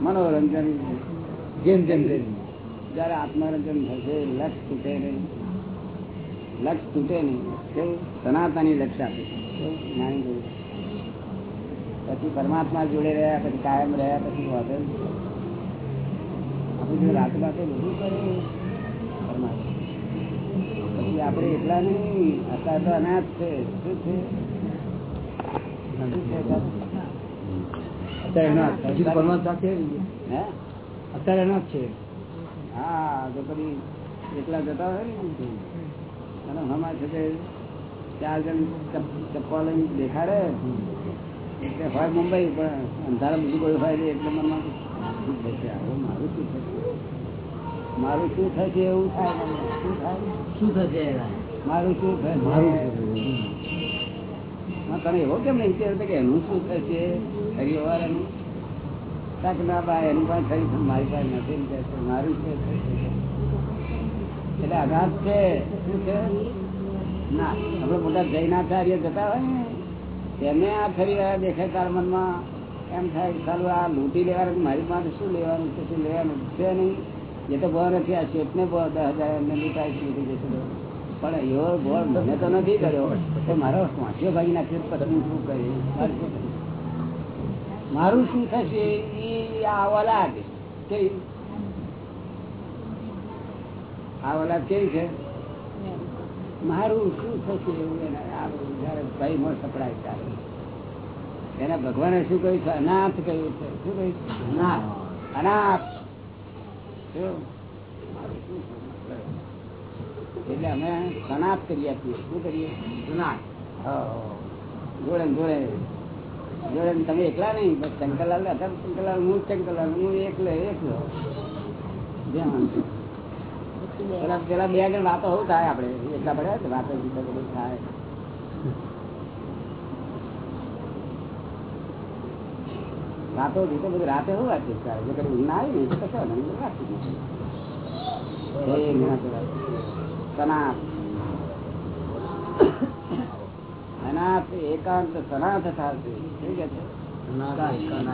મનોરંજન. જેમ જેમ જયારે આત્મરંજન થશે લક્ષ તૂટે નહીં. લક્ષ તૂટે નહીં. કેવું? સનાતની લક્ષ આપે કેવું? પછી પરમાત્મા જોડે રહ્યા પછી કાયમ રહ્યા પછી વાંધો આપણે જો રાત રાતે બધું કરે પરમાત્મા. પછી આપણે એટલા નહીં. અત્યારે તો અનાજ છે. શું છે? અત્યારે? એના અનાજ હજી તો પરમાત્મા છે અત્યારે અનાજ છે. હા તો પછી એકલા જતા હોય ને અને હમણાં છે કે ચાર જણ ચપ- ચપ્પલ લઈને દેખાડે. એટલે હોય મુંબઈ પણ અંધારા બીજું કોઈ હોય એટલે મનમાં મારું શું થશે? મારું શું થશે? એવું થાય શું થાય? શું થશે? મારું શું થાય મારું તને એવો કેમ નહીં વિચાર કે એનું શું થશે? હરિવાળાનું કાંક ના બા એનું પણ ખરી મારી પાસે નથી મારું છે, એટલે આઘાત છે? શું છે? ના આપણે મોટા જૈનાચાર્ય જતા હોય ને તેમને આ ફરી રહ્યા દેખાય તાર મનમાં. એમ થાય ચાલુ આ લૂંટી લેવાનું મારી પાસે શું લેવાનું છે શું લેવાનું છે નહીં? એ તો ભાવ નથી આ શેઠને ભાવ દસ હજાર એમને લૂંટાય છે. પણ એવો બોલ મને તો નથી કર્યો. તો મારો વાંચીઓ ભાગી નાખ્યો, પછી શું કરીશ? મારે શું થશે? એ આ ઓલાદ કેવી? આ કેવી છે? મારું શું થશે એવું એના જયારે ભાઈ મોર સપડાય ત્યારે. એને ભગવાને શું કહ્યું છે? અનાથ કહ્યું છે. શું કહ્યું અનાથ. અનાથ? એટલે અમે સનાત કરી આપીએ શું કરીએ? સનાત જોડે ને જોડે. જોડે ને તમે એકલા નહીં બસ શંકરલાલ અત્યારે શંકરલાલ હું જ શંકરલાલ હું એકલો એકલો. ધ્યાન. પેલા પેલા બે જણ વાતો હું થાય આપડે. એટલા પડે ને વાતો બીજા બધું થાય. વાતો બીજો બધું રાતે હું વાંચીશ તારે જો કદી ઊંઘ ના આવી ને તો કશો નહીં. બધું. સનાત અનાથ એકાંત સનાથ થશે. શું કે છે? જ થવાનું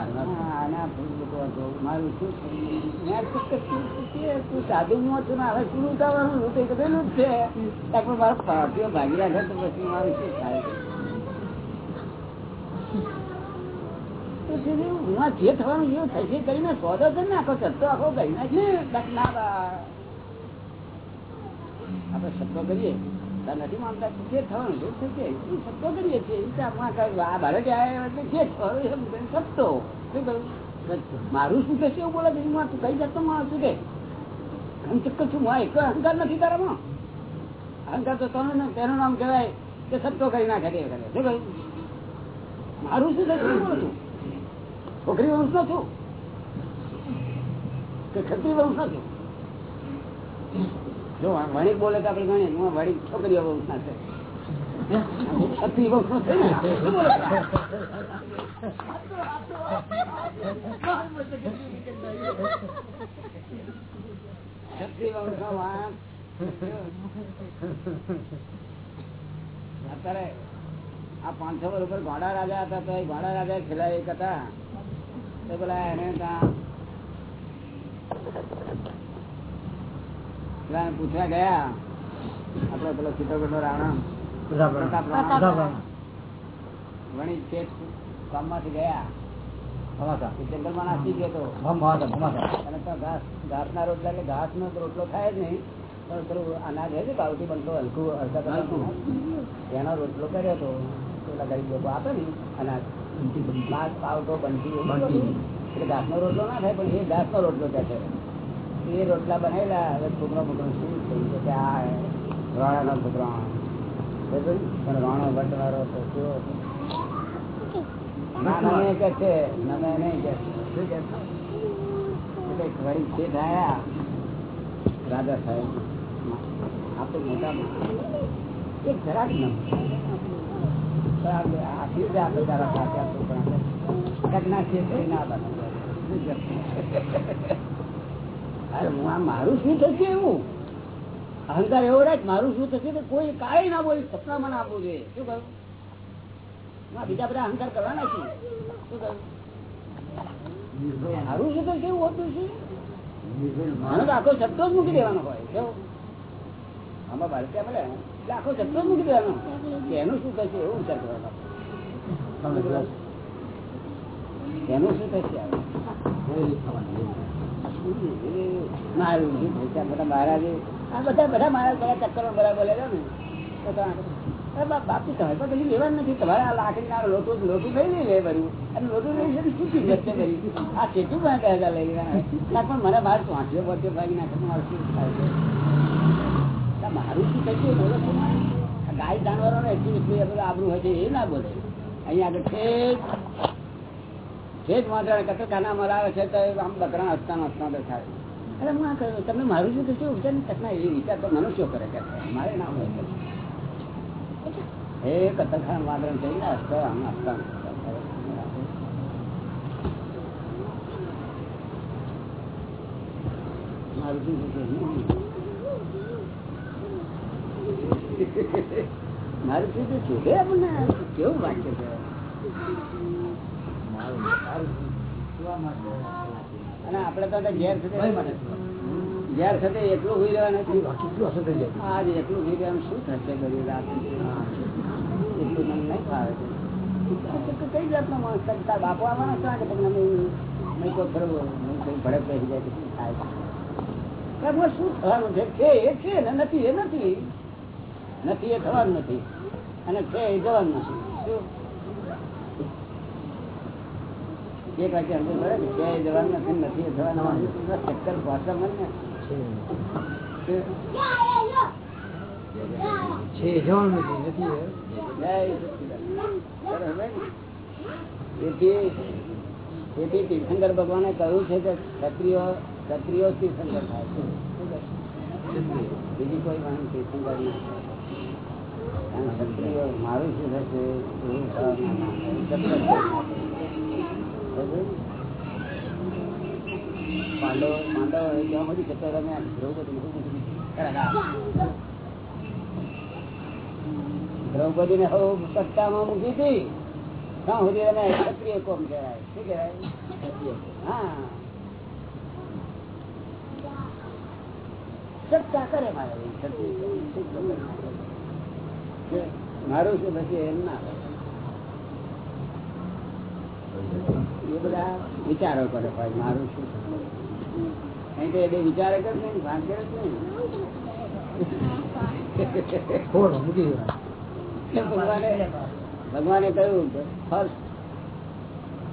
એવું થશે કરીને સોદો કરી નાખો સત્તો આખો કરી નાખે. આપણે સત્તો કરીએ. નથી માનતા કે થવાનું થશે એ સત્તો કરીએ છીએ. આ ભારત કરીને સત્તો શું કહ્યું? મારું શું થશે એવું બોલે તું કઈ જાતનો માણસ છું કે? હું ચક્કર છું માં એક અહંકાર નથી તારામાં. અહંકાર તો તને તેનું નામ કહેવાય કે સત્તો કરી નાખે તે વખતે. શું કહ્યું? મારું શું થશે એવું બોલું છું? છોકરી વંશ નો છું. કે ખત્રી વંશ નો છું? જો વણિક બોલે તો આપણે ગણીએ. હું વણિક છોકરીઓ બહુ ના છે. છે. અત્યારે આ પાંચસો વર્ષ ઉપર ઘોડા રાજા હતા તો એ ઘોડા રાજા છેલ્લા એક હતા. તો પેલા એને ત્યાં પૂછવા ગયા. આપડે પેલો ચિત્રગઢ નો રાણા પ્રતાપ રાણા કામમાંથી ગયા. એ જંગલમાં નાસી ગયો તો. અને ઘાસ ઘાસના રોટલા એટલે ઘાસ નો રોટલો થાય જ નહીં. પણ પેલું અનાજ હે છે પાવથી બનતો હલકું હલકા કલરનું એનો રોટલો કર્યો તો. પેલા ગરીબ લોકો આપે ને અનાજ. પાવતો બનતી. એટલે ઘાસ નો રોટલો ના થાય પણ એ ઘાસ નો રોટલો છે. એ રોટલા બનાવેલા હવે છોકરો મોકરો શું થયું કે આ રાણાનો છોકરો. પણ રાણો વટવારો તો હતો? ના ના કે આપણે જરાક ન આપી દે આપણે સાથે આપતું પણ આપણે છે. ના બને. અરે હું આ મારું શું થશે એવું? અહંકાર એવો રાખ મારું શું થશે તો કોઈ કાંઈ ના બોલી સપના ના આપવું જોઈએ શું કહ્યું માં બીજા બધા અહંકાર કરવાના છે. શું કહ્યું મારું શું થશે કેવું હોતું છે? માનો તો આખો શબ્દો જ મૂકી દેવાનો હોય કેવું? આમાં બાળકા મળે એટલે આખો શબ્દો જ મૂકી દેવાનો. કે એનું શું થશે એવું વિચાર કરવાનો એનું શું થશે મહારાજે આ બધા બધા મહારાજ બધા ચક્કરો બરાબર ને બાપ લેવાનું નથી તમારે લોટું લોટું લઈ લે અને લોટું લઈ શું ચીજ કરી આ કેટલું પણ કહેતા લઈ ના પણ મને બહાર વાંચ્યો વાંચ્યો ભાગી નાખે મારું શું થાય મારું શું થશે બોલો ગાય જાનવરો ને એટલું એટલું આબરું છે, એ ના બોલે. અહીંયા આગળ ઠેક ઠેક વાંદરા મારા આવે છે તો આમ બકરા હસતા હસતા દેખાય અરે હું આ તમને મારું શું શું ઉપચાર ને કચના એ વિચાર તો મનુષ્યો કરે કે મારે ના હોય. એ કતરખાના વાંદરા થઈ ગયા હસતા, આમ હસતા મારું શું છે આપણને કેવું વાક્ય છે? અને આપડે તો ઘેર ઘેર સાથે એટલું હોઈ રહ્યા નથી. આજે એટલું હોઈ રહ્યા શું થશે બધી રાત? એટલું મને નહીં ફાવે. છે કઈ જાતનો માણસ બાપુ આવવાના છે કે તમને મેં- મેં કોઈ ખરો મેં ભડક બેસી જાય શું થાય? શું થવાનું છે? છે એ છે ને નથી એ નથી. નથી એ થવાનું નથી. અને છે એ જવાનું નથી. શું? એક પાછી અંદર પડે ને ક્યાંય જવાનું નથી નથી એ થવાનું ચક્કર ભાષા મળે ને. છે. જવાનું નથી નથી એ. તેથી તેથી તીર્થંકર ભગવાને કહ્યું છે કે ક્ષત્રિયો ક્ષત્રિયો તીર્થંકર થાય છે. બીજી કોઈ પણ તીર્થંકર નથી ક્ષત્રિયો મારું શું થશે? પાંડવો પાંડવો ત્યાં બધું કરાયા. દ્રૌપદી ને. હવ સત્તામાં મૂકી હતી ત્યાં સુધી તમે ક્ષત્રિય કોમ કહેવાય. શું કહેવાય? હા. સત્તા કરે મારે. મારું. શું પછી એમ ના. એ બધા વિચારો કરે ભાઈ મારું શું? અહીં તો એ વિચારે કરે ને ભાન કરે જ નહીં ખોટ મૂકી દેવાનું. ભગવાને ભગવાને કહ્યું ફર્સ્ટ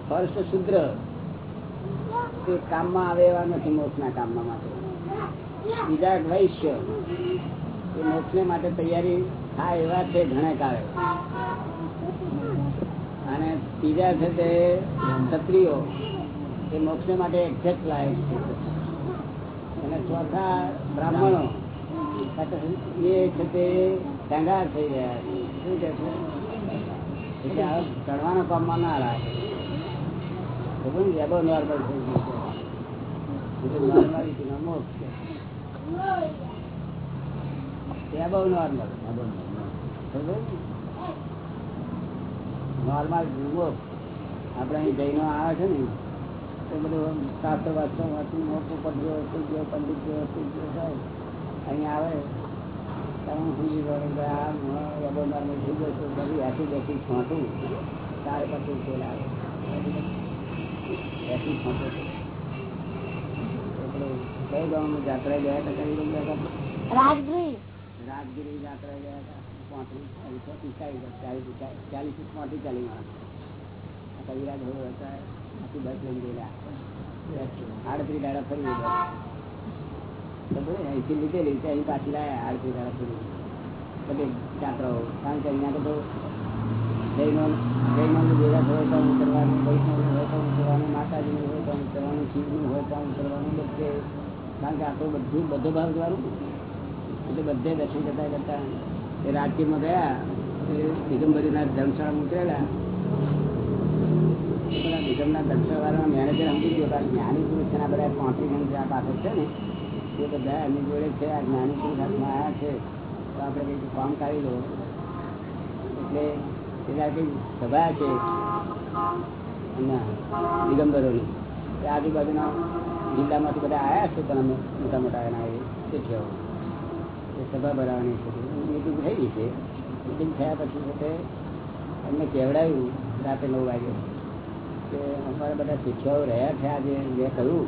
ફર્સ્ટ શુદ્ર તે કામમાં આવે એવા નથી મોક્ષના કામમાં માટે બીજા વૈશ્ય એ મોક્ષને માટે તૈયારી થાય એવા છે ઘણા કાળે અને બીજા છે તે ક્ષત્રિયો, એ મોક્ષ માટે એક્ઝેક્ટ લાયક છે. અને ચોથા બ્રાહ્મણો, એ છે તે કંગાર થઈ રહ્યા છે. શું કે છે? ચડવાના કામમાં ના રાખે? એબો નોર્મલ થઈ ગયું નોર્માલિટીનો મોક્ષ છે એબો નોર્મલ ખબર ને? નોર્મલ જુઓ. આપણે અહીં જૈનો આવે છે ને તો બધું શાસ્ત્ર વાસ્ત્ર વાંચી મોટું પડ્યો શું ગયો પંડિત જેવો શું ગયો થાય અહીં આવે. તમે પડે કે આ નોર્મલ થઈ ગયો છું બધી એસી બેસી છોટું. તારે પછી તેલ આવે. એસી છોટું. એટલે કઈ ગામમાં જાત્રા ગયા હતા? કઈ ગામ ગયા હતા? રાજગીરી. રાજગીરી જાત્રા ગયા હતા. ચાલીસ ચાલીસ માણસ આ કવિરાજ હતા આખી બસ લઈ ગયેલા આડત્રીસ દાડા ફરી અહીંથી લીધેલી છે અહીં પાછી લાયા આડત્રીસ દાડા ફરી કારણ કે અહીંયા તો જૈનો જૈનો ભેગા હોય તો ઉતરવાનું, વૈષ્ણવ હોય તો ઉતરવાનું, માતાજીનું હોય તો ઉતરવાનું શિવનું હોય તો ઉતરવાનું બધે બધું બધો ભાગ જવાનું એટલે બધે દર્શન કરતા કરતા એ રાજકીયમાં ગયા એ દિગંબરીના ધર્મશાળા ઉતરેલા. એ પેલા નિગમના વાળા મેનેજર સમજી ગયો કે આ જ્ઞાની પુરુષ છે બધા પાંત્રીસ પાછળ છે ને, એ બધા એમની જોડે છે, આ જ્ઞાની પુરુષ આવ્યા છે. તો આપણે કંઈક કામ કાઢી લો. એટલે એટલે આ સભા છે દિગંબરોની. તે આજુબાજુના જિલ્લામાંથી બધા આવ્યા છે અમે મોટા મોટા એના એ શીખ્યો એ સભા ભરાવાની છે. મિટિંગ થઈ ગઈ છે. મિટિંગ થયા પછી પોતે તે એમને કહેવડાવ્યું, રાતે નવ વાગે, કે અમારા બધા શિક્ષકો રહ્યા છે આજે. મેં કહ્યું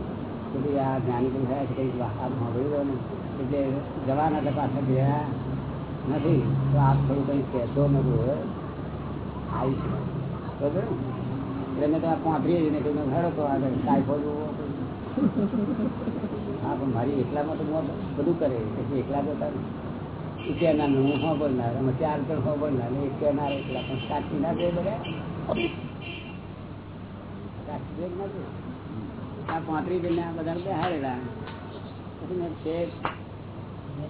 કે ભાઈ, આ જ્ઞાની કોઈ થયા છે, કંઈક આ સાંભળ્યું ને, એટલે જવાના હતા પાછા ગયા નથી, તો આપ થોડું કંઈ કહેશો નથી હવે આવીશ બરોબર? એટલે મેં તો આ પાંત્રીએ જઈને કહ્યું હેડો તો આગળ ટાઈફોઈડ હા, પણ મારી એકલામાં તો બધું કરે, પછી એકલા જતા છે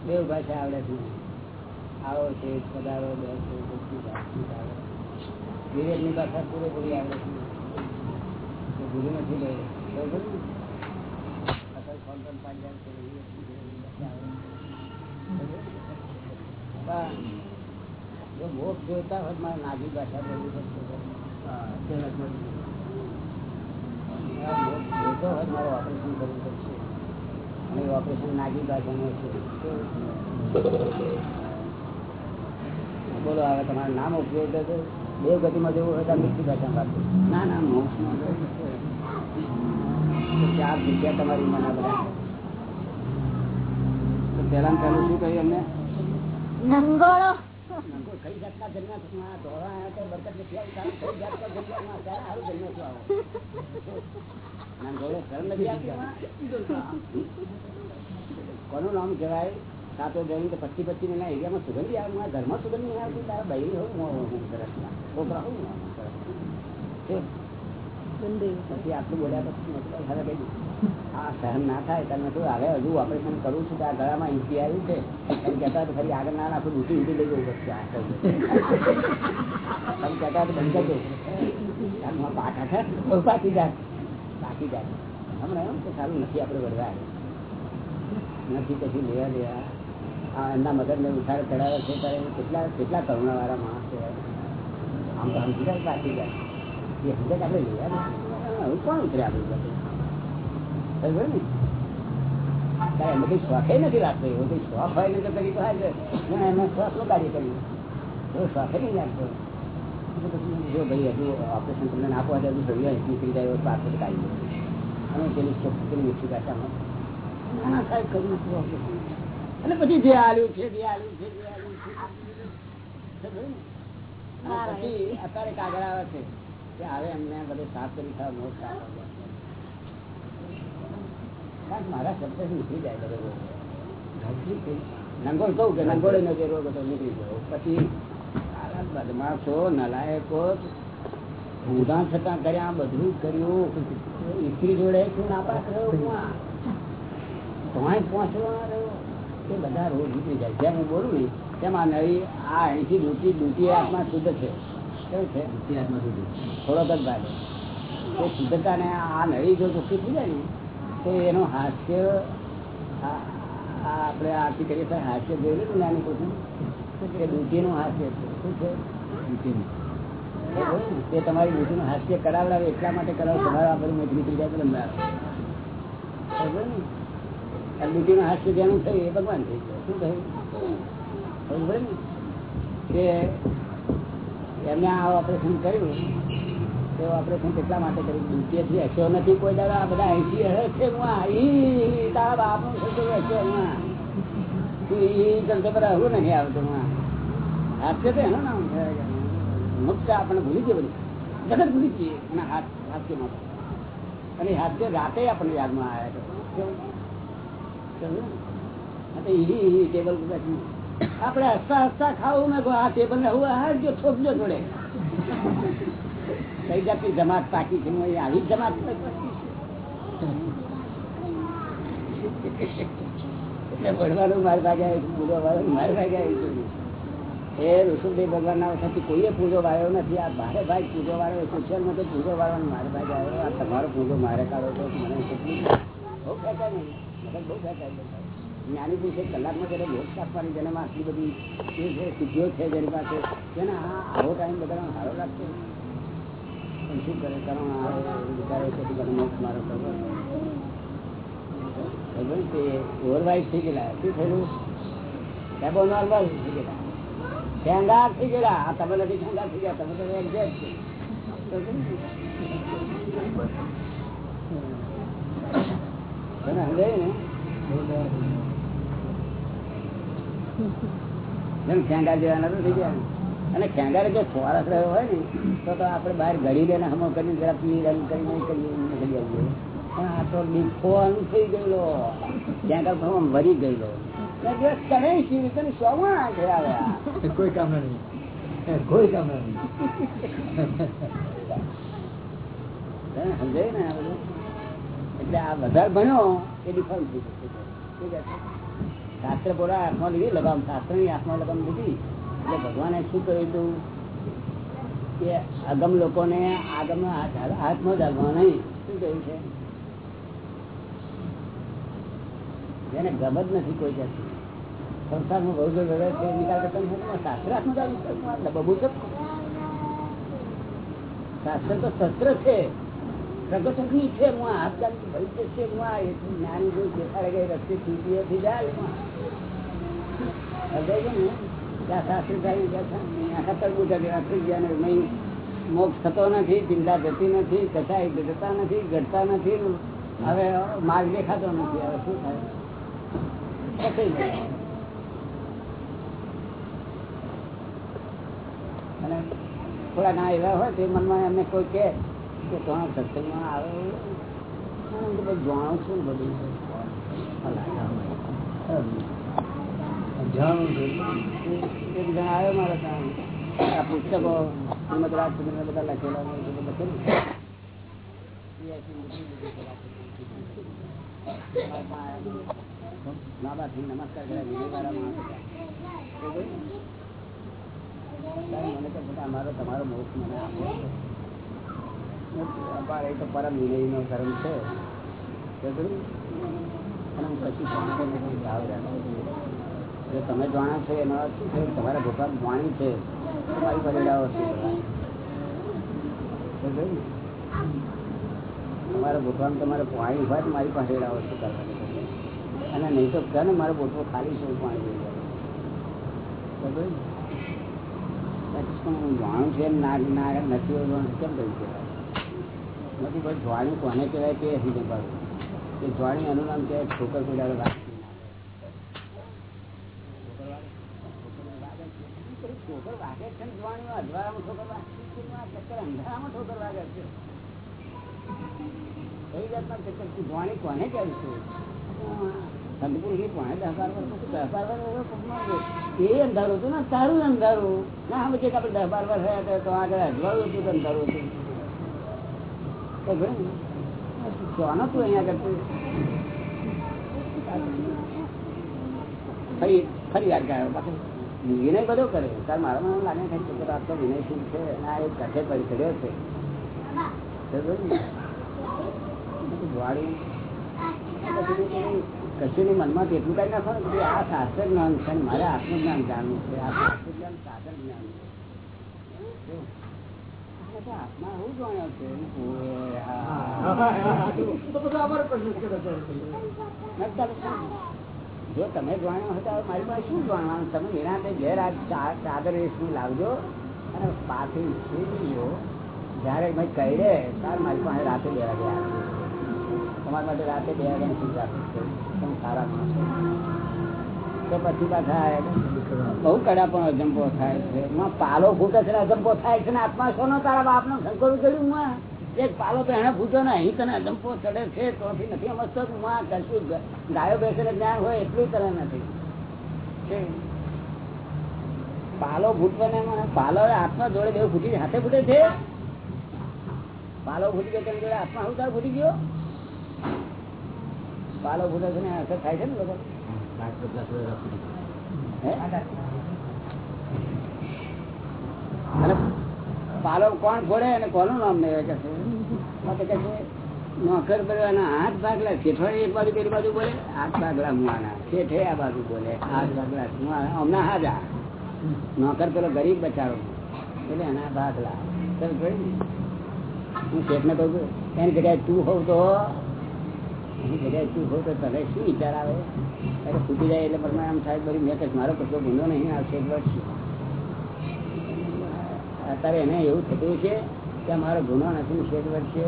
બે ભાષા આવડે છે. આવો છે પધારો, બે આવે વિવેકની ભાષા પૂરેપૂરી આવડે છે. ભૂલી નથી ગઈ બરોબર ને? અસલ ફોન પણ પાંચ હજાર છે વિવેકની વિવેકની ભાષા આવડે બરોબર? પણ જો મોક્ષ જોઈતા હોય મારે નાગી ભાષા બોલવી પડશે મોક્ષ જોઈતો હોય મારે ઓપરેશન કરવું પડશે. અને ઓપરેશન નાગી ભાષાનું છે. બોલો હવે તમારું નામ ઉપયોગ થશે દેવ ગતિમાં જવું હોય તો મીઠી ભાષા વાત ના ના મોક્ષમાં ચાર જગ્યા તમારી મના બધા. પહેલા પહેલું શું કહ્યું અમને નંગોળો નંગો કઈ જાતના બરકત નથી આવી. કઈ આવો. નંગોળો શરમ નથી આવતી? કોનું નામ કહેવાય સાતો જઈને તો પચી પચી ના એરિયામાં સુગંધી આવે મારા ઘરમાં સુગંધી નહીં આવતી તારા બૈરી હોઉં હું સરસના છોકરા હોય ને હું પછી આટલું બોલ્યા પછી મતલબ હવે કઈ આ સહન ના થાય. તમે શું હવે હજુ ઓપરેશન કરું છું આ ગળામાં ઈંચી આવ્યું છે. એમ કહેતા તો ફરી આગળ ના નાખું ઊંચી ઊંધી લઈ જવું પડશે. તમે કહેતા તો બંધ કરજો પાકા છે પાકી જાય. પાકી જાય. હમણાં એમ કે સારું, નથી આપણે વળવા નથી પછી લેવા દેવા. આ એમના મગજને ઉઠાડે ચડાવે છે ત્યારે કેટલા કેટલા કરુણાવાળા માણસ છે. આમ તો સમજી પાકી જાય. એ સમજે આપણે લેવા દે કોણ ઉતરે આપણી પાસે બરાબર ને તારે એમાં શોખે નથી રાખતો એવો કઈ શોખ હોય ને તો કરી તો હાજર ના કાર્ય કર્યું એવો શોખે નહીં રાખતો. જો ભાઈ હજુ ઓપરેશન તમને ના પહોંચે હજુ જોઈએ નીકળી જાય એવો પાસપોર્ટ કાઢી અને પેલી ચોખ્ખી મીઠી ભાષામાં ના ના સાહેબ કર્યું નથી ઓપરેશન અને પછી જે આલ્યું છે જે આલ્યું છે જે આલ્યું છે ખબર ને? અને પછી અત્યારે કાગળ આવે છે કે આવે એમને બધું સાફ કરી ખાવ મોટ સાફ મારા શબ્દ નીકળી જાય બધો નંગોળ કહું કે નંગોળે નો જે રોગ હતો નીકળી ગયો. પછી બદમાશો નલાયકો ઊંધા છતાં કર્યા બધું કર્યું. ઈસ્ત્રી જોડે શું નાપાસ રહ્યો તોય પહોંચવા રહ્યો. તે બધા રોગ નીકળી જાય. જેમ હું બોલું ને તેમ આ નવી આ અહીંથી દૂટી દૂટી આત્મા શુદ્ધ છે. કેવું છે. થોડોક જ ભાગ. એ શુદ્ધતાને આ નવી જો દુઃખી થઈ જાય ને એનું હાસ્ય આપણે આરતી કરીએ ત્યારે હાસ્ય જોયેલું હતું નાની કોઈ એ ડૂટીનું હાસ્ય શું છે? ડૂટીનું એ જોયું ને? તે તમારી દૂધીનું હાસ્ય કરાવડાવે એટલા માટે કરાવે, તમારે આપણે બધું મેં નીકળી જાય લંબાવે. ને. ડૂટીનું હાસ્ય જેનું થયું એ ભગવાન થઈ ગયો. શું થયું? બરોબર ને. કે એમને આ ઓપરેશન કર્યું. તે ઓપરેશન કેટલા માટે કર્યું ડ્યુટીએથી એસો નથી, કોઈ દાદા આ બધા એસી હે છે હું તારા બાપનું થતું એસો હું આ. તું ઈ કરતો બધા હું નહીં આવતું હું. હાસ્ય તો એનું નામ છે. મુક્ત આપણે ભૂલી જઈએ બધું. જગત ભૂલી જઈએ અને હાથ હાસ્યમાં તો. અને એ રાતે આપણને યાદમાં આવ્યા ટેબલ પર આપણે હસતા હસતા ખાવું મેં આ ટેબલ ને હું હારજો થોપજો જોડે. કઈ જાતની જમાત પાકી છે? આવી જમાત એટલે વાળો ના પૂજો વાળ્યો નથી. આ મારે ભાઈ પૂજો વાળો માં તો પૂજો વાળવાનો મારે ભાગે આવ્યો? આ તમારો પૂજો મારે કાઢો તો મને બહુ ખેંચાય બહુ ખેંચાય બધા. જ્ઞાની પુરુષે કલાકમાં જયારે મોક્ષ આપવાની જેનામાં આટલી બધી સિદ્ધિઓ છે જેની પાસે તેને આવો ટાઈમ બધાનો સારો લાગશે શું કરે? કારણ આ વિચારે છે કે મોક્ષ મારો કરવો તે ઓવરવાઇટ થઈ ગયેલા. શું થયેલું? ડબો નોર્મલ થઈ ગયેલા. શેંગાર થઈ ગયેલા. આ તમે નથી જેવા નથી થઈ ગયા. અને ખેંગારે જો ચોરસ રહ્યો હોય ને તો તો આપણે બહાર ઘડી દેને હમો કરીને જરા પી રંગ કરીને કરીએ એમને કરી આવીએ. પણ આ તો દીખો થઈ ગયેલો. ખેંગાર ભાવ મરી ગયેલો. એટલે જો તને શી રીતે સોમાં છે આવ્યા કોઈ કામ નહીં કોઈ કામ નહીં સમજાય ને આ બધું? એટલે આ વધારે ભણ્યો એ ડિફોલ્ટ થઈ જશે છે? શાસ્ત્ર પૂરા હાથમાં લીધી લગામ શાસ્ત્રની હાથમાં લગામ લીધી. એટલે ભગવાને શું કહ્યું હતું કે આગમ લોકોને આગમ હાથમાં જ હાલવા નહીં. શું કહ્યું છે? જેને ગમ નથી કોઈ જાતની. સંસારમાં બહુ જો છે નિકાલ કરતા શાસ્ત્ર હાથમાં ચાલુ બબુ શાસ્ત્ર તો શસ્ત્ર છે. પ્રગતિ છે, હું હાથ ચાલી ભવિષ્ય છે, હું આ એટલું જ્ઞાની દેખાડે ગઈ રસ્તે થી જાય મોક્ષ થતો નથી, ચિંતા જતી નથી કસાય ઘટતા નથી ઘટતા નથી. હવે માર્ગ દેખાતો નથી. હવે શું થાય? અને થોડા ઘણા એવા હોય તે મનમાં એમને કોઈ કે તમારા સત્સંગમાં આવે જાણું છું બધું. આવ્યો મારા ત્યાં. પુસ્તકો, શ્રીમદ રાજચંદ્ર બધા લખેલા બાપથી નમસ્કાર કર્યા મને તો બધા અમારો, તમારો મોક્ષ મને આપો. અમારે તો પરમ વિનયનો ધર્મ છે? અને હું. જો તમે જાણો છો એનો અર્થ શું છે? તમારા ભગવાન વાણી છે. તમારી પરિણામો છે? તમારા ભગવાન તમારે પાણી હોય તો મારી પાસે આવશે અને નહીં તો કહે ને મારો બોટલો ખાલી છે પાણી જાઉં તો હું જાણું છે ના ના નથી કેમ કહ્યું કહેવાય નથી પણ જ્વાણી કોને કહેવાય તે સમજ પાડું કે જ્વાણી એનું નામ કહેવાય ઠોકર કોઈ ઠોકર વાગે છે ચક્કર અંધારામાં ઠોકર વાગે છે. કઈ જાતના ચક્કર? વર્ષ એ અંધારું હતું ને, તારું અંધારું. ના હા પછી આપણે દસ બાર વર્ષ રહ્યા તો આગળ અજવાળું હતું તો અંધારું હતું? જોવાનો તું અહીંયા કરતું ફરી ફરી યાદ ગાયો બાકી વિનય બધો કરે તાર મારા મને લાગે છે કે આ તો વિનયશીલ છે? અને આ એક કઠે પડી ચડ્યો છે. કશું મનમાં કેટલું કઈ નાખો ને કે આ શાસ્ત્ર જ્ઞાન છે મારે આત્મજ્ઞાન જાણવું છે. આ શાસ્ત્ર જ્ઞાન સાધન જ્ઞાન છે. આત્મા હું. જાણ્યો છે. જો તમે જાણ્યો હોય તો મારી પાસે શું જાણવાનું? તમે નિરાંતે ઘેર આ ચાદર વેચની લાવજો અને પાછી સુઈ લો જયારે મેં કહી દે ત્યારે મારી પાસે રાતે બે વાગે તમારા માટે રાતે બે વાગે શું રાખું સારા માણસો. તો પછી પાછા બહુ કડા પણ અજંપો થાય છે. પાલો ફૂટે છે ને અજંપો થાય છે ને આત્મા શોનો તારા બાપનો શંકર કર્યું એક પાલો તો એને ભૂતો ને અહીં તને અજંપો ચડે છે તોથી નથી સમજતો માં કશું ગાયો બેસીને જ્ઞાન હોય એટલું તને નથી. પાલો ફૂટવાને પાલો આત્મા જોડે બે ફૂટી હાથે ફૂટે છે? પાલો ફૂટી ગયો તેની જોડે આત્મા તાર ફૂટી ગયો? પાલો ફૂટે છે ને અસર થાય છે ને લોકો હે? અને પાલો કોણ ફોડે અને કોનું નામ નહીં કે છે નોકર કરવાના હાથ ભાગલા શેઠવાડી એક બાજુ પેલી બાજુ બોલે હાથ ભાગલા મુવાના. શેઠે આ બાજુ બોલે હાથ ભાગલા મુવાના. હમણાં હાજા. નોકર પેલો ગરીબ બચારો. એટલે એના ભાગલા? હું શેઠને કહું છું, એની જગ્યાએ તું હોવ તો એની જગ્યાએ તું હોવ તો તને શું વિચાર આવે? અરે ફૂટી જાય એટલે પ્રમાણે એમ સાહેબ બધી મેં મારો કશો ગુનો નહીં આ શેઠ વર્ષ અત્યારે એને એવું થતું છે કે મારો ગુનો નથી, શેઠ વર્ષે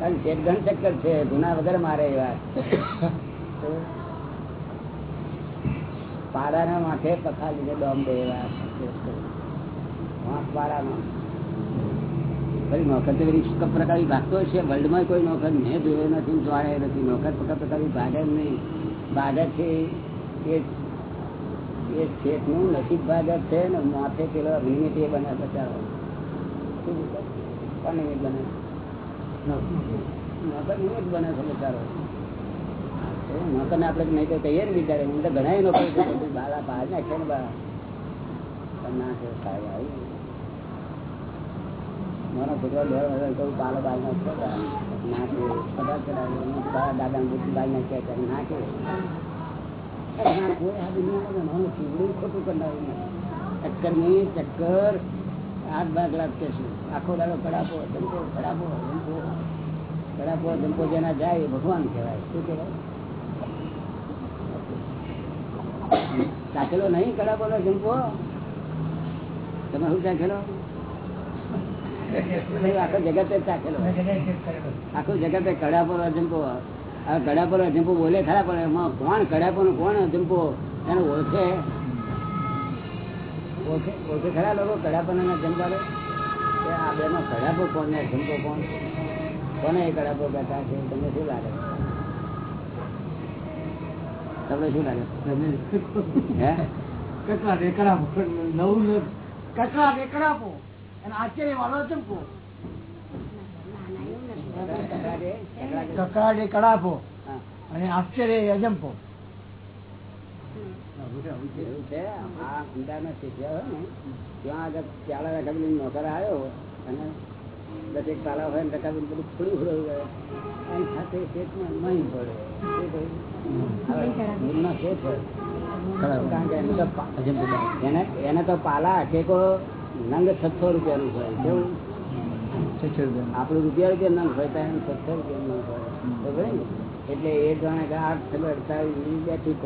કારણ શેઠ ઘણ ચક્કર છે, ગુના વગર મારે એવા. પાડાના માથે પખા લીધે ડોમ દે એવા. નોકર છે, વર્લ્ડમાં કોઈ નોકર મેં જોયો નથી જોડે નથી. નોકર પકડ પ્રકારની ભાગે નહીં. ભાગે છે એ એ શેઠનું નસીબ ભાગત છે ને માથે પેલો અભિનેત એ બને બચાવો શું કોણ બને નોકર ને ને હું તો ઘણા નોકર બાલા બહાર નાખે ને ના છે સાહેબ આવી. મારો છોકરો બે વર્ષ કહું પાલો બાર નાખતો ચડાવ્યો દાદા બાર નાખ્યા નાખે ના, આ દુનિયામાં નાનું ચીવડું ખોટું કરનારું ચક્કર નહીં ચક્કર હાથ ભાગ લાગશે શું આખો દાડો કડાપો ધંધો કડાપો ધંધો કડાપો ધંધો જેના જાય ભગવાન કહેવાય શું કહેવાય ચાખેલો નહીં કડાપો નો જંપો તમે શું ચાખેલો આખો જગતે ચાખેલો આખું જગતે કડાપો અજંપો આ કડાપો અજંપો બોલે ખરા પણ એમાં કોણ નો કોણ અજંપો એને ઓળખે. ઓળખે ઓળખે ખરા લોકો કડાપો ને અજંપાડે કે આ બે માં કડાપો કોણ ને અજંપો કોણ? કોને એ કડાપો બેઠા છે તમને શું લાગે? તમને શું લાગે? હે? કચરા રેકડા નવું કચરા રેકડા આપો અને આશ્ચર્ય વાળો ચંપો કકડા દે, કકડા દે. કકડા રેકડા આપો હા. અને આશ્ચર્ય અજંપો નોકર આવ્યો અને હોય ને બધું એની સાથે શેઠમાં પડે. તો પાલા ટેકો નંગ છસો રૂપિયાનું હોય. કેવું? આપણું રૂપિયા રૂપિયા નંગ હોય તો સત્તર રૂપિયા બરોબર એટલે એ જાણે કે આઠ છેલ્લે અડતાલીસ રૂપિયા ઠીક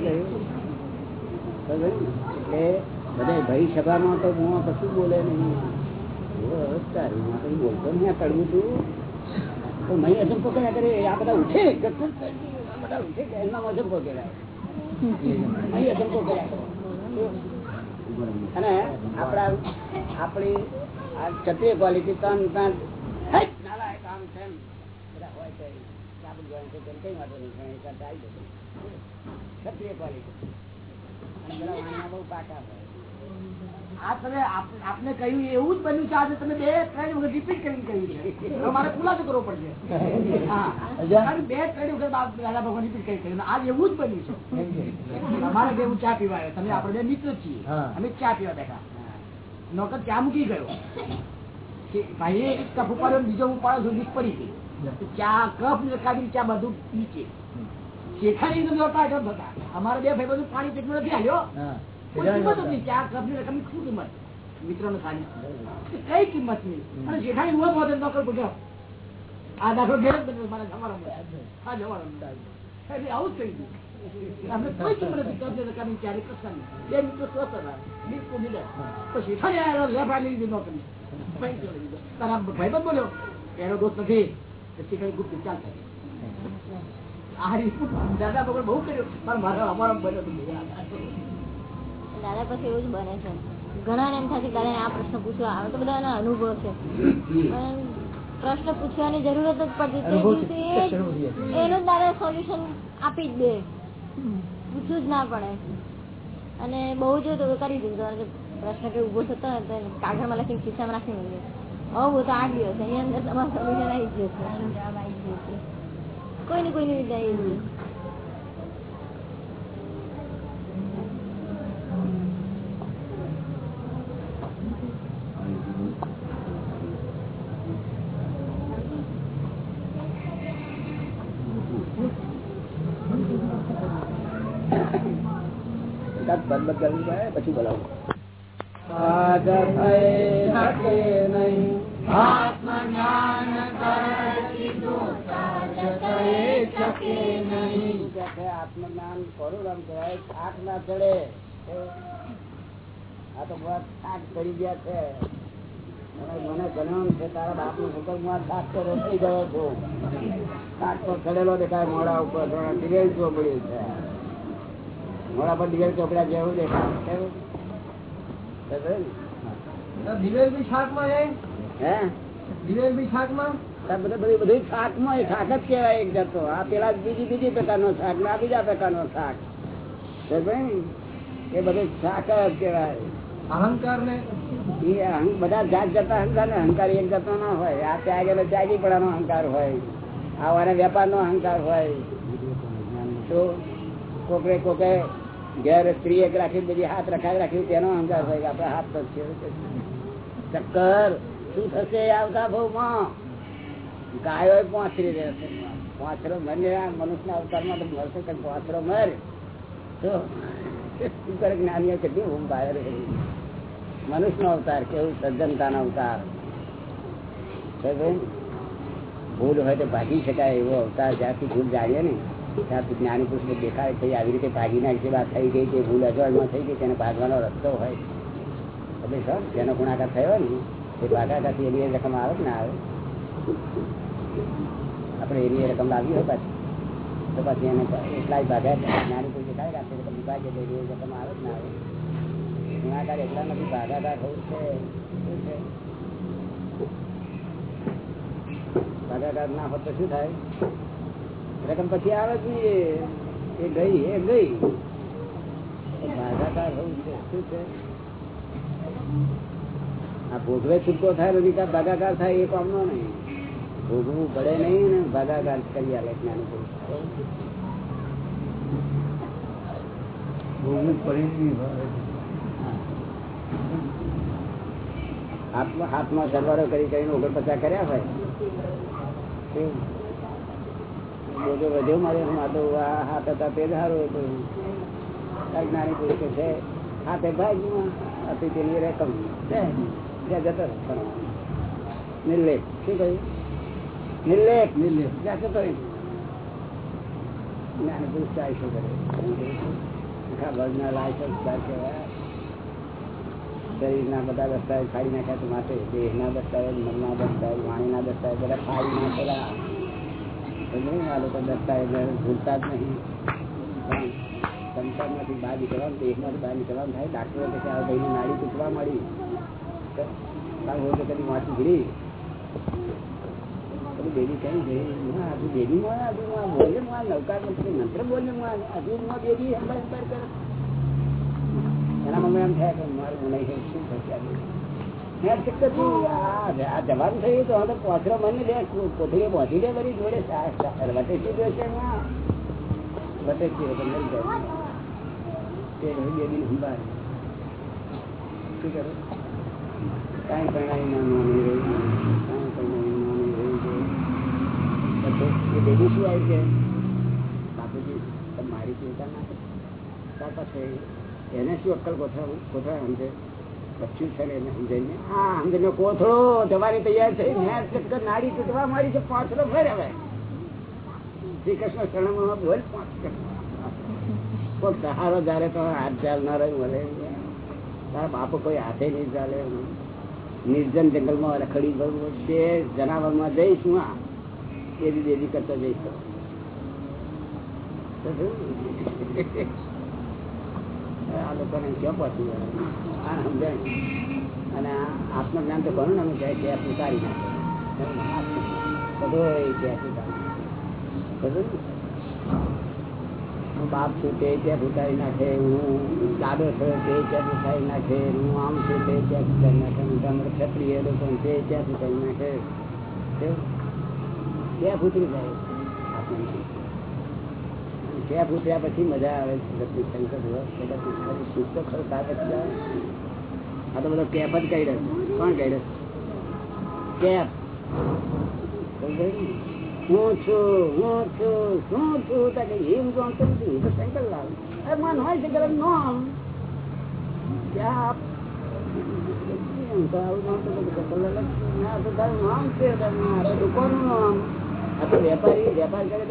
કહ્યું? એટલે બધા ભાઈ સભામાં તો હું કશું બોલે નહીં. નહીં તું તો મહી અજંપો કર્યા કરે આ બધા ઉઠે બધા ઉઠે એમના અજંપો કર્યા અને આપણા આપણી આ ક્ષત્રિય ક્વોલિટી ત્રણ ત્રણ બધા હોય છે આપણે ગણ છે તેમ કઈ વાંધો નહીં કરતા આવી જશે. ક્ષત્રિય ક્વોલિટી અને બધા વાણિયા બહુ પાકા હોય. આ તમે આપને કહ્યું એવું જ બન્યું છે આજે તમે બે ત્રણ વખત રિપીટ કરીને કહ્યું છે. મારે ખુલાસો કરવો પડશે. હા. બે ત્રણ વખત દાદા ભગવાન રિપીટ કરી કહ્યું. આજ એવું જ બન્યું છે. અમારે જેવું ચા પીવા તમે આપણે બે મિત્ર છીએ. અમે ચા પીવા બેઠા. નોકર ચા મૂકી ગયો. કે ભાઈએ કપ ઉપાડ્યો બીજો ઉપાડો સુધી પડી ગઈ. ચા કપ કાઢી ચા બધું નીચે શેખાડી તો નહોતા એટલા બધા અમારે બે ભાઈ બધું પાણી પેટમાં નથી. ચાર કપની રકમની શું કિંમત? મિત્રોને ખાલી. કઈ કિંમત નહીં. અને જેઠાણી ઊભો નોકર પૂછ્યો આ દાખલો ઘેર જ બન્યો મારા જમાડામાં. આ. આવું જ થઈ ગયું. અમને કોઈ કિંમત કબજે કપની ક્યારે ક્યારે નહીં બે મિત્રો સ્વસ્થ હતા. બિલકુલ મિલે. પછી ફરી આવ્યો, લેફા લઈ દીધો તમે તારા ભાઈ ભાઈબંધ બોલ્યો એનો દોસ્ત નથી. પછી કઈ ગુપ્ત ચાલતા દાદા ભગવાન બહુ કર્યું. પણ મારા અમારા બન્યો દાદા પછી એવું જ બને છે. ઘણા એમ થાય છે આ પ્રશ્ન પૂછવા આવે તો બધા અનુભવ છે. પણ પ્રશ્ન પૂછવાની જરૂરત જ પડતી એનું દાદા સોલ્યુશન આપી જ દે. પૂછવું જ ના પડે. અને બહુ જો કરી દીધું. પ્રશ્ન કઈ ઊભો થતો હોય તો કાગળમાં લખીને ખિસ્સામાં રાખી મળીએ હવે તો આઠ દિવસ એની અંદર તમારું સોલ્યુશન આવી જ છે. જવાબ આવી જ જશે કોઈ ને કોઈની વિદ્યા આવી જશે. એકાદ પદ બદ કરવું પડે પછી બોલાવું આત્મજ્ઞાન કોનું આમ કહેવાય થાક ના ચડે. આ તો બહુ થાક ચડી ગયા છે. મને ગણ્યું છે તારા બાપનું હુકમમાં થાક તો રોકી ગયો છું. થાક તો ચડેલો દેખાય મોડા ઉપર ડિરેલ જોવા મળ્યું છે. મોડા પર દિવેલ ચોપડા જેવું ને? બધું જાતો ને ને? ને? જાત જતા અહંકાર ને અહંકાર એક જતો ના હોય. આ ત્યાગેલો ત્યાગી પડાનો અહંકાર હોય. આવા વાળા વેપાર નો અહંકાર હોય. તો કોકે કોકે ઘેર સ્ત્રી એક રાખી બધી હાથ રખાવી રાખ્યું તેનો અહંકાર થાય આપડે હાથ છે. ચક્કર, શું થશે આવતા ભાવમાં? ગાયો પહોંચી રહેશે પોચરો મરને આ મનુષ્યના અવતારમાં મળશે કે પોચરો મર. તો શું કરે જ્ઞાનીઓ? કેટલી ઊંઘ બહાર રહી મનુષ્યનો અવતાર કેવું? સજ્જનતાનો અવતાર. સમજ્યો? ભૂલ હોય તો ભાગી શકાય એવો અવતાર. જ્યાંથી ભૂલ જાણીએ ને ત્યાંથી જ્ઞાની પુરુષને દેખાય છે આવી રીતે ભાગી નાખી વાત થઈ ગઈ કે ભૂલ અજવાળમાં થઈ ગઈ, તેને ભાગવાનો રસ્તો હોય. એટલે સર, જેનો ગુણાકાર થયો ને, એ ભાગાકારથી એની રકમ આવે ને આવે? આપણે એની રકમ લાવી હોય પાછી. તો પછી એને એટલાય ભાગ્યા જ્ઞાની પુરુષ દેખાય કે રકમ વિભાગે તો એની રકમ આવે ના આવે? ગુણાકાર એટલા નથી, ભાગાકાર થવું છે, શું છે? ભાગાકાર ના હોત તો શું થાય? રકમ પછી આવે જ નહીં એ ગઈ એ ગઈ. ભાગાકાર હોવું છે. શું છે? આ ભોગવે છૂટકો થાય નથી કાં ભાગાકાર થાય એ કામનો નહીં. ભોગવું પડે નહીં ને ભાગાકાર કરી આલે જ્ઞાની પુરુષ ભોગવું પડે. નહીં હાથમાં હાથમાં સરવારો કરી કરીને ઓગણ પચાસ કર્યા હોય. બોજો વધ્યો મારે આ હાથ હતા તે જ સારું હતું. નાની પુરુષ છે. હાથે ભાગ્યું હતી તેની રકમ. જતો રહે. શું કહ્યું? નિર્લેખ નિર્લેખ ત્યાં જતો નાની પુરુષ ચાલીસો કરે વર્ગના લાયસન્સ કહેવાય. શરીરના બધા દસ્તાવેજ ફાડી નાખ્યા તો માટે દેહના દસ્તાવેજ મનના દસ્તાવેજ વાણીના દસ્તાવેજ બધા ફાડી નાખેલા? આ લોકો દસ્તાવેજ ભૂલતા જ નહીં. નાડી તૂટવા મળી કદી વાંચી ગીરી બેબી કઈ ગઈ હજુ બેબી માં હજુ બોલે માં નથી મંત્ર બોલે માં હજુ બેબી એમ કરે. એના મમ્મી એમ થાય કે મારું ગુનાઈ શું થશે જવાનું થયું તો હવે તો પોથરો મને લે કોથળીએ પહોંચી લે બધી જોડે સા- સા- વટેચી જોશે એમાં. વટેચી એટલે મરી જાય. તે હવે બેબીને સંભાળે. શું કરે? કાંઈ પરણાવી ના માની રહી, કાંઈ પરણાવી માની રહી એ બેબી શું આવી છે? બાપુજી મારી ચિંતા ના કરો. ત્યાર એને શું અક્કલ કોથળા કોથળા સમજે મેં હાથ ચાલ ના રહ્યું મળે. તારા બાપો કોઈ હાથે નહીં ચાલે. નિર્જન જંગલમાં રખડી ભરવું છે, જનાવરમાં જઈશ હું આ. દેવી કરતા જઈશ? આ લોકોને ક્યાં તો ઘણું નાનું છે કે સ્વીકારી નાખે. બધો ત્યાં હું બાપ છું તે ત્યાં ઉતારી નાખે, હું દાદો થયો તે ત્યાં ઉતારી નાખે, હું આમ છું તે ત્યાં ઉતારી નાખે, હું તમારે ક્ષત્રિય લોકો તે ત્યાં ઉતારી નાખે? ત્યાં ઉતરી જાય ત્યાં પૂછ્યા પછી મજા આવે છે. આ તો બધો કેપ જ કહી કોણ કહી કેપ. છું છું શું છું. તો કે એમ એ તો શંકર લાલ મન હોય છે ગરમ નામ ક્યાં આપ આવું નામ તો બધું છે. નામ. છે. દુકાનનું નામ? વેપારી, વેપાર કરે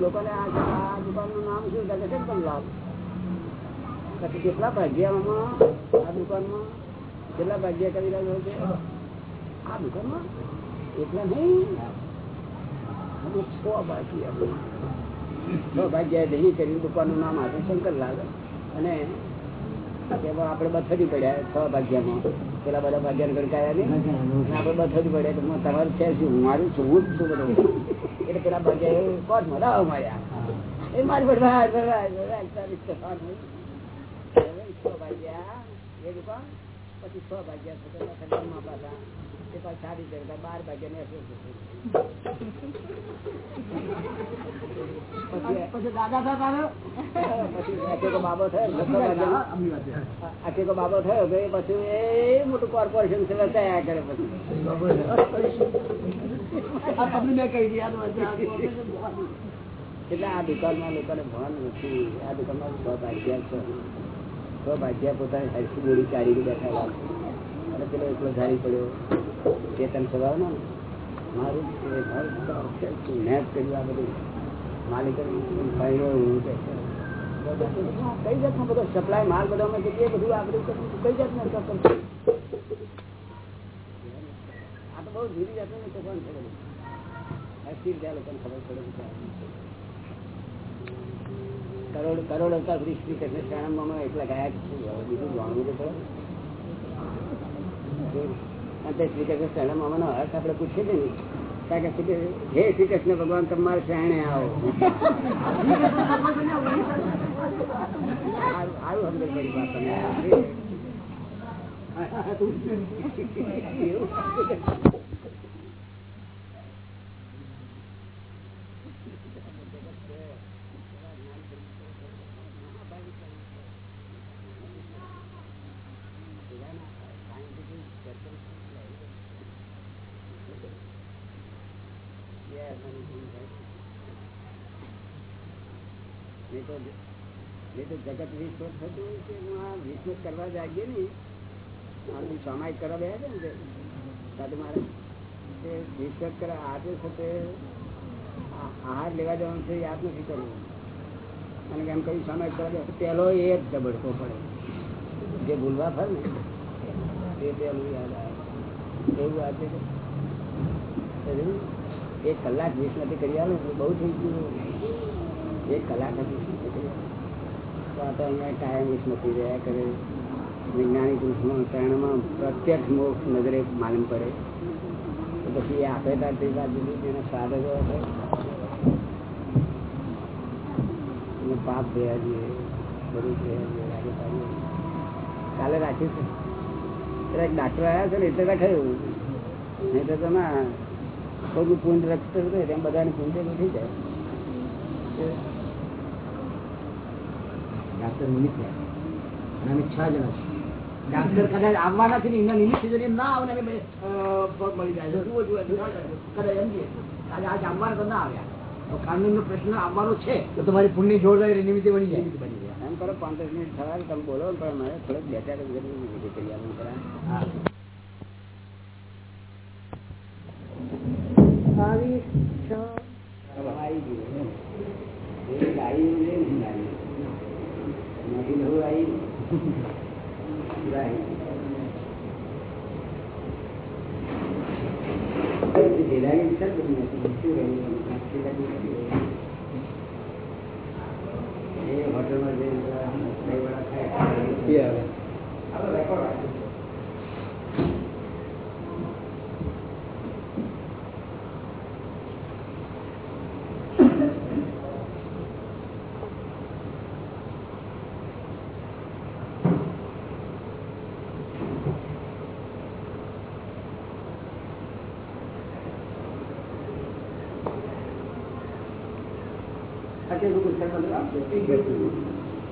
લોકોને આ દુકાનનું નામ શું? કે દુકાનમાં કેટલા ભાગ્યા કરી રહ્યો છે? આ દુકાનમાં? એટલા નહીં. અમે છ ભાગ્યા. છ ભાગ્યા નામ હતું લાગે અને તેમાં આપણે બથડી પડ્યા છ ભાગ્યામાં. પેલા બધા ભાગ્યા ગણકાયા નહીં. આપણે બથડી પડ્યા. તો તમારું છે શું? મારું છું હું જ છું બધું. એટલે પેલા ભાગ્યા કોટ દાવ માર્યા. એ મારી છ ભાગ્યા. પછી છ ભાગ્યા. તો પાછા સાડી બાર ભાગ્યા ને પછી દાદા પછી બાબો થયો બાબો થયો તો એ પછી એ મોટું કોર્પોરેશન છે તૈયાર કરે પછી. એટલે આ દુકાનમાં લોકોને ભાન નથી. આ દુકાનમાં છ ભાગ્યા છે. છ ભાગ્યા પોતાની હરખી બોડી કાઢી બેઠા. અને પેલો એટલો ધારી પડ્યો. ચેતન સ્વભાવ નો? મારું મેં કર્યું આ બધું. માલિક કઈ જાતનો બધો સપ્લાય માલ બધો કરીએ બધું આ બધું કઈ જાતનો આ તો બહુ ધીરી જાતનું તોફાન પડે લોકોને ખબર પડે કરોડ કરોડ હતા શ્રી કૃષ્ણ શરણમાં એકલા ગયા બીજું જાણવું તો પડે. શ્રી કૃષ્ણ શરણમાં નો અર્થ આપડે પૂછીએ છીએ ને કારણ કે હે શ્રી કૃષ્ણ ભગવાન તમારે શરણે આવો. આવું સમજ પડી વાત તમને એવું નહીં તો નહીં તો વિશ્વ કરવા જાગીએ ને આનું સામાયિક કરવા બે છે ને સાથે મારે તે બિઝનેસ કરવા આજે સાથે આહાર લેવા જવાનું છે યાદ નથી કરવું. અને એમ કહ્યું સામાયિક કરવા બે પહેલો એ જ દબડકો પડે. જે ભૂલવા ફર ને તે પહેલું યાદ આવે. એવું આજે એક કલાક વીસ નથી કરી આવું બહુ થઈ ગયું. એક કલાક? તો આ તો પ્રત્યક્ષ મોક્ષ નજરે માલુમ પડે. તો પછી એ આપે તાર બાજુ એનો સ્વાદ એવો પાપ થયા છીએ બધું થયા છીએ કાલે રાખ્યું છે એક ડાક્ટર આવ્યા છે ને એટલે રખાયું નહીં તો તમે કોઈ પૂંજ રખતું તેમ બધાની પુંજે ઉઠી જાય. ડાક્ટર નિમિત્ત અને અમે છ જણા છીએ. ડાક્ટર કદાચ આવવાના છે ને એમના નિમિત્ત સુધી ના આવે ને મળી જાય જુઓ, જુઓ, જુઓ. કદાચ એમ આજે આજ આવવાના તો ના આવ્યા પ્રશ્ન આવવાનો છે તો તમારી પુણ્ય જોડ લાગે નિમિત્તે બની જાય બની જાય એમ કરો પાંચ મિનિટ થવા તમે બોલો પણ મારે થોડોક બે ચાર કરી આવી ગયું. ગાડી. નથી નવું આવી. ગાડી. ભેદાની ઈચ્છા જ બધી નથી. શું રહ્યું? એ હોટલમાં જઈને ખાય. આપણે રેકોર્ડ રાખીએ. આટલું પુસ્તકમાં તો આપજો.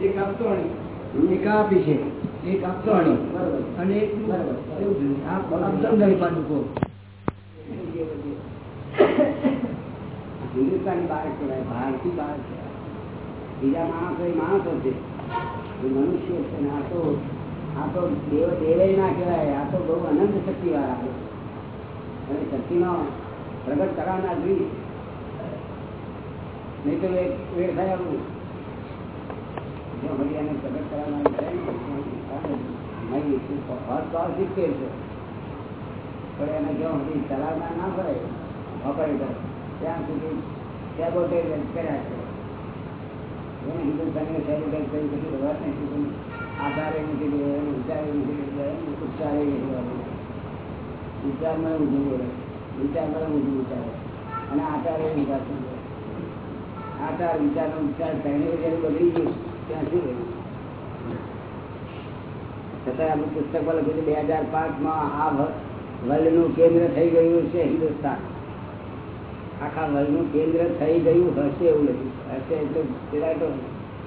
એક આપતો એક આપી છે. એક અક્ષરણી અને એક સમજાવી પાછું હિન્દુસ્તાની બહાર કહેવાય ભારતી બહાર કહેવાય બીજા માણસો એ માણસો છે. મનુષ્ય છે ને આ તો આ તો દેવ દેવે ના કહેવાય, આ તો બહુ અનંત શક્તિ વાળા છે. અને શક્તિનો પ્રગટ કરવાના જોઈએ. નહીં તો વેર થાય આવું. હરિયાને પ્રગટ કરવાના સિત્તેર છે. પણ એને જો હજી ચલાવનાર ના પડે ઓપરેટર ત્યાં સુધી નથી દેવાનું વિચારે વિચારમાં ઊંધું બોલે વિચારે. અને આચારે વિચાર નો આચાર વિચારનો વિચાર કરીને જયારે ગયું. શું છતાં આપણે પુસ્તકમાં લખ્યું બે હજાર પાંચમાં આ વર્લ્ડનું કેન્દ્ર થઈ ગયું છે હિન્દુસ્તાન. આખા વર્લ્ડનું કેન્દ્ર થઈ ગયું હશે એવું લખ્યું હશે એટલે પેલા તો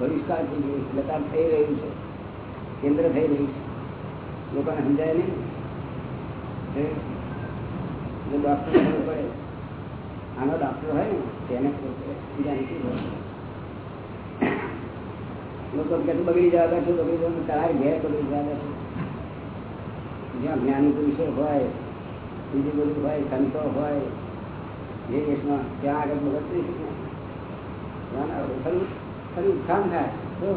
ભવિષ્યકાળ થઈ ગયું લતા થઈ રહ્યું છે. કેન્દ્ર થઈ રહ્યું છે. લોકોને સમજાય નહીં? ડોક્ટર પડે. આનો ડોક્ટર હોય ને, તેને બીજા નથી હોય? લોકો કે બગડી જવા બેઠું બગડી જવાનું તારા ઘેર બગડી જવા બેઠું. જ્યાં જ્ઞાની પુરુષો હોય, બીજું બધું હોય, સંતો હોય, જે દેશમાં ત્યાં આગળ બગડ થઈ શકે. ખરું ખરું નુકસાન થાય. તો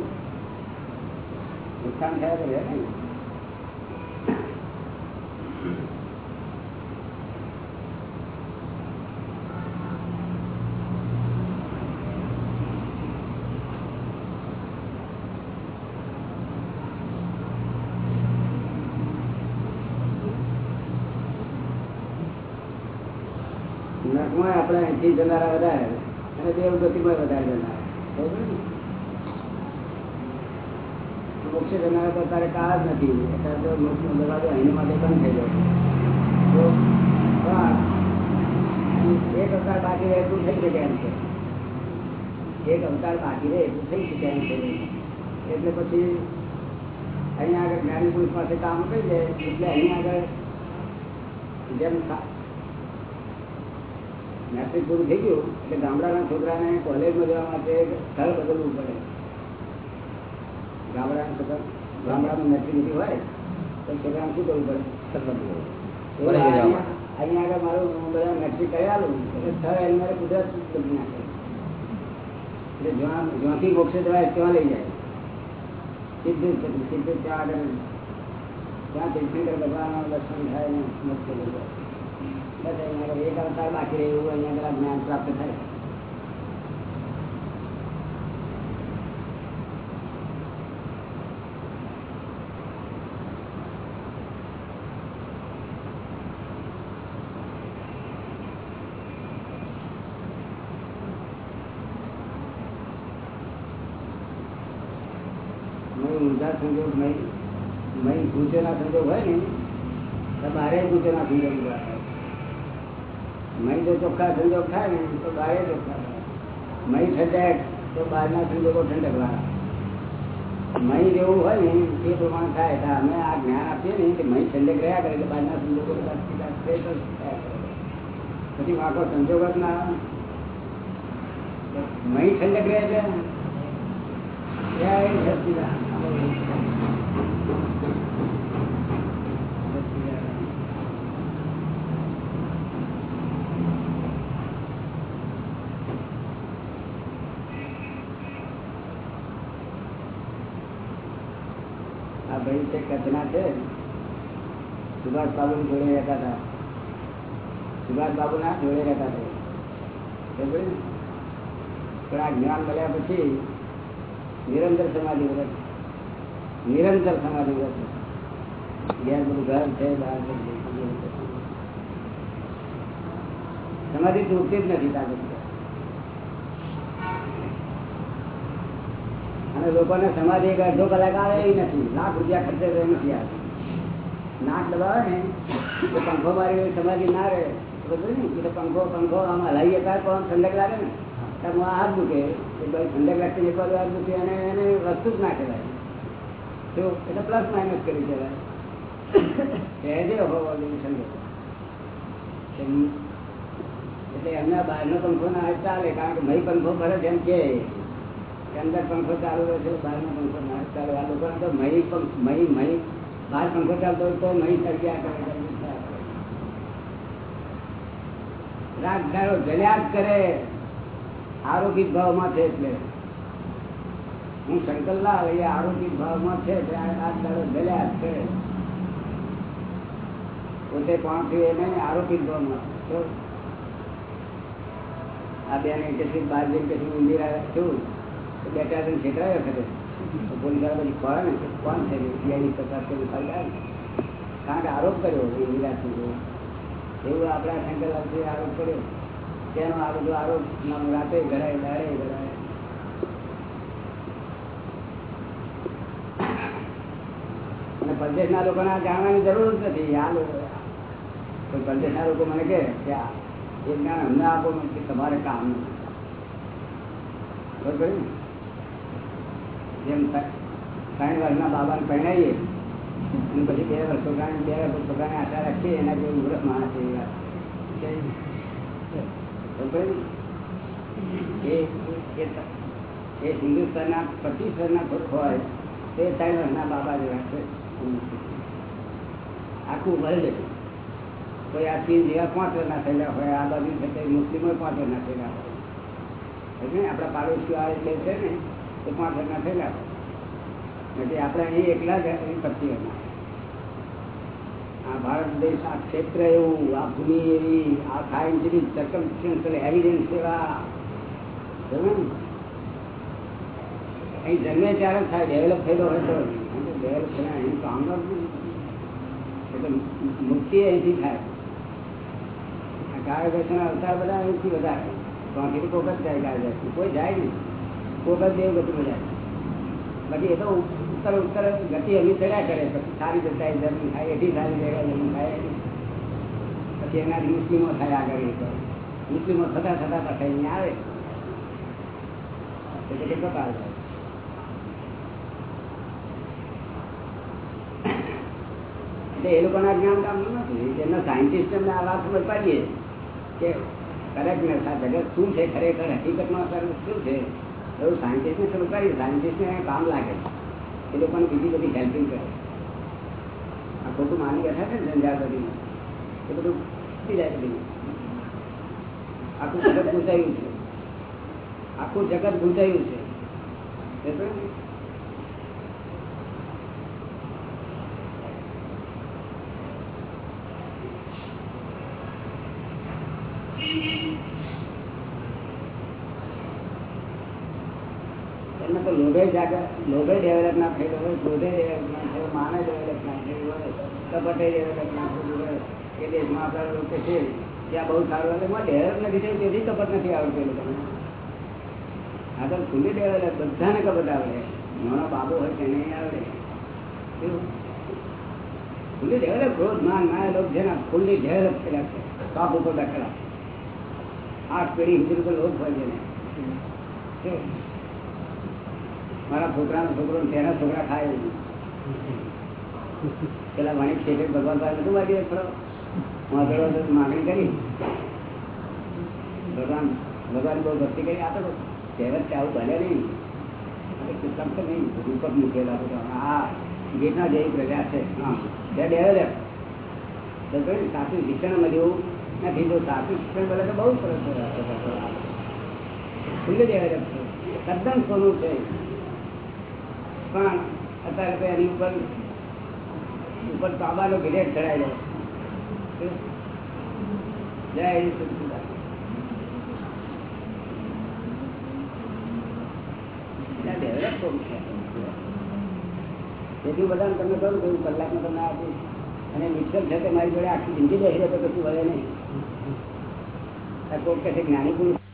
નુકસાન થયા તો રહે ને આપણે જનારા વધારે, અને દેવ ગતિમાં વધારે જનારા. તારે કાળ નથી અત્યારે એક અવતાર બાકી રહે એટલું થઈ શકે એમ છે. એક અવતાર બાકી રહે એટલું થઈ શકે એમ છે. એટલે પછી અહીંયા આગળ જ્ઞાની પુરુષ પાસે કામ કરી જાય. એટલે અહીંયા આગળ જેમ સા- મેટ્રિક પૂરું થઈ ગયું એટલે ગામડાના છોકરાને કોલેજમાં જવા માટે સ્થળ બદલવું પડે ગામડાના છોકરા ગામડામાં મેટ્રિક નથી હોય તો છોકરાને શું કરવું પડે એવું અહીંયા અહીંયા આગળ મારું હું બધા મેટ્રિક કરી આલું એટલે સ્થળ એની મારે ગુજરાત બદલી નાખે એટલે જ્યાં જ્યાંથી મોક્ષે જવાય ત્યાં લઈ જાય સીધું જ છે. સીધું ત્યાં આગળ ત્યાં તીર્થંકર ભગવાનના દર્શન થાય ને મોક્ષે લઈ જાય બસ અહીંયા આગળ એક અવતાર બાકી રહે એવું જ્ઞાન પ્રાપ્ત થાય. ઊંધા સંજોગ નહીં મય ગૂંચેના સંજોગ હોય ને, તો બારે ગૂંચેના સંજોગ ઊભા થાય મય જો ચોખ્ખા સંજોગ થાય ને, તો બારે ચોખ્ખા થાય મય ઠંડક તો બહારના સંજોગો ઠંડકવાળા મય જેવું હોય ને તે પ્રમાણે થાય તો અમે આ જ્ઞાન આપીએ ને કે મય ઠંડક રહ્યા કરે એટલે બહારના સંજોગો બધા સીધા straight જ થયા કરે. પછી વાંકો સંજોગ જ ના આવે. મય ઠંડક રહે છે જય સચિદાનંદ. આ ભાઈ છે કચ્છના છે સુભાષ બાબુ જોડે રહેતા હતા સુભાષ બાબુ ના જોડે રહેતા હતા બરોબર ને? પણ આ જ્ઞાન મળ્યા પછી નિરંતર સમાધિ વ્રત નિરંતર સમાધિ વ્રત ઘેર બધું ઘર છે બહાર છે, સમાધિ તૂટતી જ નથી તાકાત અને લોકોને સમાધિ એક અડધો કલાક આવે એ નથી. લાખ રૂપિયા ખર્ચે તો નથી આવતી નાક દબાવે ને, તો પંખો મારી સમાધિ ના રહે. ને એટલે પંખો પંખો, આમાં હલાવીએ ત્યારે પણ ઠંડક લાગે ને. તો હાથ દુખે. એ ભાઈ ઠંડક લાગતી એક વાર હાથ દુખે અને એને વસ્તુ જ ના કહેવાય. તો એટલે પ્લસ માઇનસ કરી કહેવાય. સહેજે હોવો જોઈએ ઠંડક. એટલે એમના બહારનો પંખો ના ચાલે, કારણ કે મય પંખો ભરે છે એમ કે. અંદર પંખો ચાલુ છે બહારનો પંખો ના લોકોને તો મહી પંખ- મહી મહી. બહાર પંખો તો મહી સળગ્યા કરે ગરમી ગાળો. જલ્યા કરે. આરોપિત ભાવમાં છે એટલે. હું શંકરલાલ એ આરોપિત ભાવમાં છે એટલે જ કરે પોતે પહોંચ્યું એ નહીં આરોપિત ભાવમાં. આ બેન કે છે બાર જઈને કે છે ઇન્દિરા છું. આરોપ કર્યો ઇન્દિરા છું એવું આપણા શંકરલાલજી આરોપ કર્યો. તેનો આ બધો આરોપ રાતે ઘડાય દાડે ઘડાય. અને પરદેશના લોકોને આ જાણવાની જરૂર જ નથી. આ લોકો પરદેશના લોકો મને કહે કે એ જ્ઞાન અમને આપો કે તમારે કામ નથી. બરોબર ને? જેમ ત્રણ વર્ષના બાબાને પહેણાવીએ અને પછી બે વર્ષ છોકરાને બે વર્ષ છોકરાને આશા રાખીએ, એના જેવું મૂર્ખ માણસ એ? એ હિન્દુસ્તાનના પચીસ વર્ષના પુરુષ હોય, તે ત્રણ વર્ષના બાબા જેવા છે. આખું વર્લ્ડ કોઈ આ ચીન જેવા પાંચ વર્ષના થયેલા હોય, આ બાજુ મુસ્લિમો પાંચ વર્ષના થયેલા હોય. આપણા પાડોશીઓ આ છે ને પાંચ વર્ષના થયેલા. હોય એટલે આપણે અહીં એકલા જ અહીં પચીસ વર્ષના આ ભારત દેશ, આ ક્ષેત્ર એવું, આ ભૂમિ એવી, આ સાયન્ટિફિક સર્કમસ્ટન્શિયલ એવિડન્સ એવા. સમજ્યો ને? અહીં જન્મે ત્યારે જ થાય ડેવલપ થયેલો હોય તો. ડેવલપ થયા અહીં કામ એટલે મુક્તિ અહીંથી થાય. આ ગાય ભેંસના અવતાર બધા અહીંથી વધારે. ત્યાંથી કોક જ જાય ગાય ભેંસ કોઈ જાય નહીં. જ દેવ ગતિમાં જાય બાકી એ તો ઉત્તર ઉત્તર ગતિ એમની ચડ્યા કરે. પછી સારી જગ્યાએ જમીન થાય, એથી સારી જગ્યાએ જમીન થાય. પછી એનાથી મુસ્લિમો થાય આગળ એ તો. મુસ્લિમો થતા થતા પાછા અહીંયા આવે. એટલે કેટલો કાળ થાય. એટલે એ લોકોના જ્ઞાન કામનું નથી એમના સાયન્ટિસ્ટ આ વાત પાડીએ કે કરેક્ટનેસ આ જગત શું છે ખરેખર? હકીકતમાં શું છે? એવું સાયન્ટિસ્ટને શરૂ કરીએ સાયન્ટિસ્ટને કામ લાગે એ લોકોને બીજી બધી હેલ્પિંગ કરે. આ ખોટું માની બેઠા છે ને જંજાળ બધી એ બધું ખૂટી જાય બધી આખું જગત ગુંચાયું છે. આખું જગત ગુંચાયું છે. ત્યાં બહુ સારું એટલે એમાં નથી થયું, તેથી નથી આવતું એ લોકોને. આગળ ખુલ્લી ડેવલપ બધાને કપટ આવડે નાનો બાબો હોય તેને આવડે? ખુલ્લી ડેવલપ ક્રોધ, માન લોક છે ને ખુલ્લી ડેવલપ થયેલા છે બાપ ઉપર બેઠેલા આઠ પેઢી હિન્દુ લોક હોય છે ને કેવું? મારા છોકરાનો છોકરો તેના છોકરા ખાય પેલા વાણિક શેઠે ભગવાન પાસે શું મારી થોડો હતો કરી. ભગવાન ભગવાન બહુ ભક્તિ કરી આ તો. કહેવત કે આવું ભલે નહીં. ગીતના જેવી પ્રજા છે. હા, બે ડેવલપ સાચું શિક્ષણ મળ્યું નથી. જો સાચું શિક્ષણ મળે તો બહુ સરસ સોનું છે. પણ અત્યારે એની ઉપર ઉપર બાબાનો ગ્રેડ ચડાયેલો જય સચિદાનંદ. એટલે બધાને તમને કહું કે હું કલાકમાં તમને આપીશ. અને મિક્સર છે કે મારી જોડે આખી જિંદગી રહે તો કશું વધે નહીં. કોક છે જ્ઞાની પુરુષ.